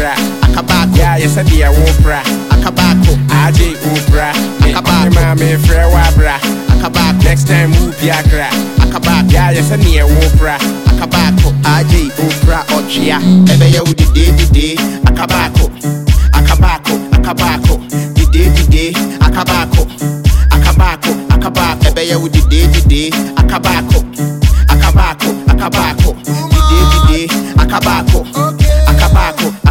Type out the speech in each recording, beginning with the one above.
wo pi akra akabaako yɛ a yɛsɛ deɛ wo pra akabaako agye wo pra me Akabaako. me maame frɛ wɔ abra akabaako next time wo pi akra akabaako yɛ a yɛsɛ neɛ wo pra akabaako agye ofura ɔtwea ɛbɛyɛ wo dide dide akabaako akabaako akabaako dide dide akabaako akabaako akabaako ɛbɛyɛ wo dide dide akabaako akabaako akabaako dide dide akabaako akabaako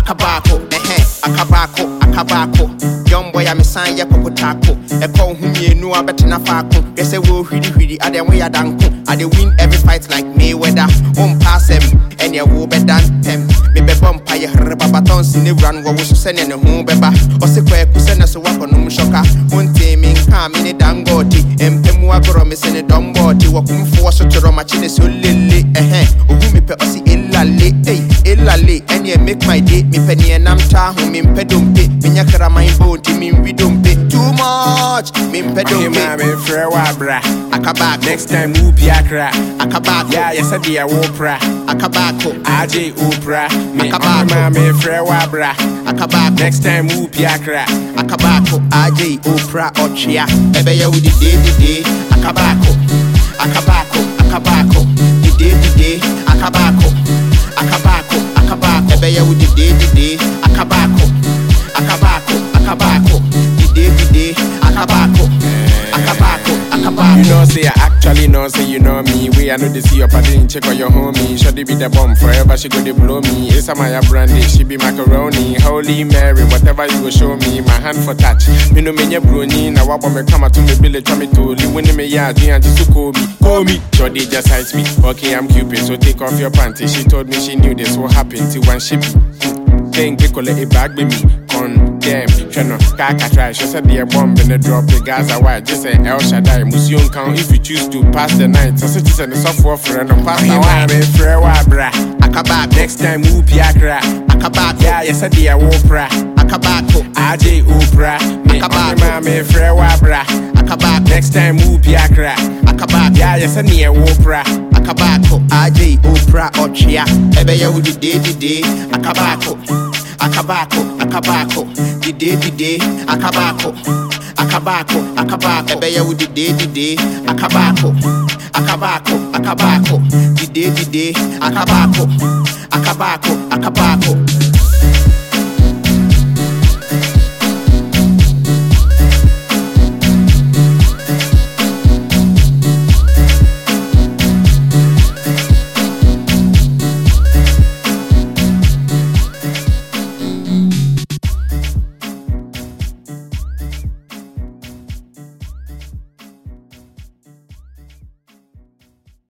akabaako ɛhɛ akabaako akabaako yɔmbɔ ya mesan yɛ kokotaako ɛkɔ wo ho mmienu a bɛtena faako hwɛ sɛ wɔhwirihwiri adeɛ woyɛ adanko ade win every fight like Mayweather. Wompa asɛm ɛneɛ wo bɛda ntɛm mebɛbɔ mpa yɛ here babatɔn si ne wura no wɔ wo so sɛneɛ ne ho bɛba ɔse kwaku sɛ ne so woakɔnom hyɔka wontee me nkaa me ne dangɔɔte mpɛ mu agorɔ me se ne dɔmbɔɔte wɔkomfoɔ so torɔ makye ne sɛ olele ɛhɛ ohu mepɛ ɔse elale ei elale ɛneɛ make my day. Mepɛ neɛ nam taa ho mempɛ dompe menya kraman bo nti menwi dompe too much mempɛ me dompe maame frɛ wɔ abra akabaako next time wo pi akra akabaako yɛ a yɛsɛ deɛ wo pra akabaako agye wo pra me me Akabaako. maame frɛ wɔ abra akabaako next time wo pi akra akabaako agye ofura ɔtwea ɛbɛyɛ wo dide akabaako akabaako akabaako akabaako akabaako wo dide dide akabaako akabaako akabaako. Dide dide akabaako akabaako akabaako. You know, say I actually know, say you know me. We I know they see your party check on your homie. Should be the bomb forever, she go they blow me. It's a Maya brandy, she be macaroni. Holy Mary, whatever you go show me, my hand for touch. Me no me bruni, now what me come to me billy, tell me to live when me me and just call me. Call me, they just hides me. Okay, I'm Cupid, so take off your panties. She told me she knew this will happen till one ship. Think we collect it back with me. Condemn, Chano, Kaka try. She said the bomb in the drop the Gaza wide. Just say El Shaddai, Museum count if you choose to pass the night. So she said the software for and pass the wine. Me frɛ wɔ abra. akabaako Next time wo pi akra. akabaako Yeah, yes, I dear wo pra. akabaako oh, Agye wo pra. Me Akabaako. ma me frɛ wɔ abra. akabaako Next time wo pi akra. akabaako Yeah, yes, I near wo pra. akabaako oh, agye ofura ɔtwea ɛbɛyɛ wo dide dide akabaako oh, akabaako akabaako dide dide. Akabaako akabaako akabaako ɛbɛyɛ wo dide dide. Akabaako akabaako akabaako dide dide. Akabaako akabaako akabaako